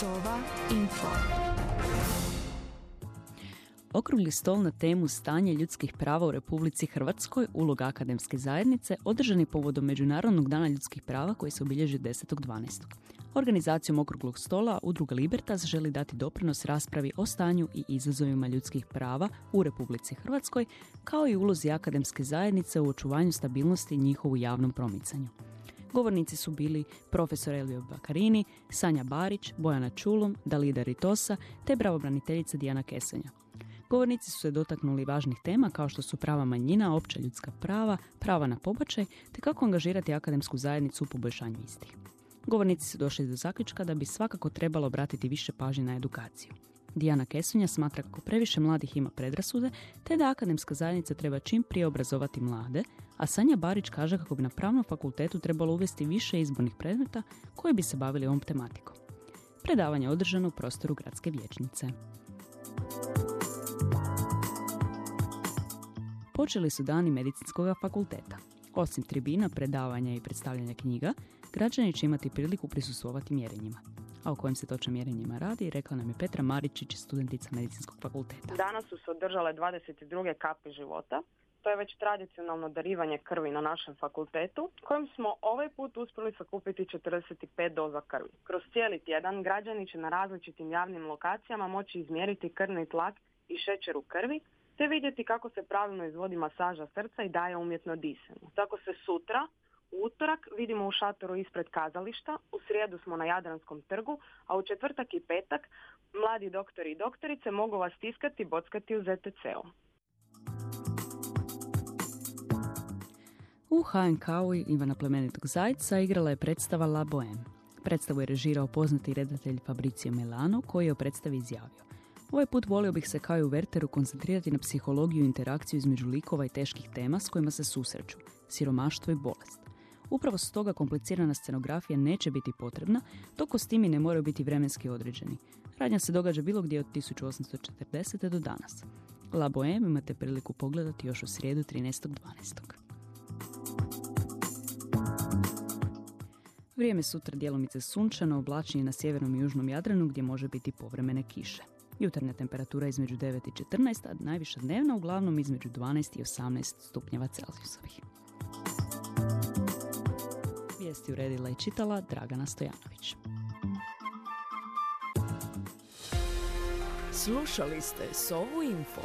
Sova Info. Okrugli stol na temu stanje ljudskih prava u Republici Hrvatskoj, uloga akademske zajednice, održan je povodom Međunarodnog dana ljudskih prava koji se obilježi 10.12. Organizacijom okruglog stola Udruga Libertas želi dati doprinos raspravi o stanju i izazovima ljudskih prava u Republici Hrvatskoj, kao i ulozi akademske zajednice u očuvanju stabilnosti i njihovu javnom promicanju. Govornici su bili profesor Elio Bakarini, Sanja Barić, Bojana Čulum, Dalida Ritosa te pravobraniteljica Dijana Kesenja. Govornici su se dotaknuli važnih tema kao što su prava manjina, opća ljudska prava, prava na pobačaj te kako angažirati akademsku zajednicu u poboljšanju istih. Govornici su došli do zaključka da bi svakako trebalo obratiti više pažnje na edukaciju. Dijana Kesunja smatra kako previše mladih ima predrasude, te da akademska zajednica treba čim prije obrazovati mlade, a Sanja Barić kaže kako bi na pravnom fakultetu trebalo uvesti više izbornih predmeta koji bi se bavili ovom tematikom. Predavanje je održano u prostoru gradske vijećnice. Počeli su dani medicinskog fakulteta. Osim tribina, predavanja i predstavljanja knjiga, građani će imati priliku prisustvovati mjerenjima. A o kojim se točno mjerenjima radi, rekla nam je Petra Maričić, studentica medicinskog fakulteta. Danas su se održale 22. kapi života. To je već tradicionalno darivanje krvi na našem fakultetu, kojim smo ovaj put uspjeli sakupiti 45 doza krvi. Kroz cijeli tjedan građani će na različitim javnim lokacijama moći izmjeriti krvni tlak i šećer u krvi, te vidjeti kako se pravilno izvodi masaža srca i daje umjetno disanje. Tako se sutra, u utorak vidimo u šatoru ispred kazališta, u srijedu smo na Jadranskom trgu, a u četvrtak i petak mladi doktori i doktorice mogu vas tiskati i bockati u ZTC-u. U HNK-u Ivana Plemenitog Zajca igrala je predstava La Bohème. Predstavu je režirao poznati redatelj Fabricio Melano koji je o predstavi izjavio. Ovaj put volio bih se kao i u Werteru koncentrirati na psihologiju i interakciju između likova i teških tema s kojima se susreću, siromaštvo i bolest. Upravo stoga komplicirana scenografija neće biti potrebna, dok kostimi ne moraju biti vremenski određeni. Radnja se događa bilo gdje od 1840. do danas. La Bohème imate priliku pogledati još u srijedu 13.12. Vrijeme sutra dijelomice sunčano, oblačenje na sjevernom i južnom Jadranu gdje može biti povremene kiše. Jutarnja temperatura između 9 i 14, a najviša dnevna uglavnom između 12 i 18 stupnjeva Celzijusovih. Vijesti uredila i čitala Dragana Stojanović. Slušali ste Sovu Info.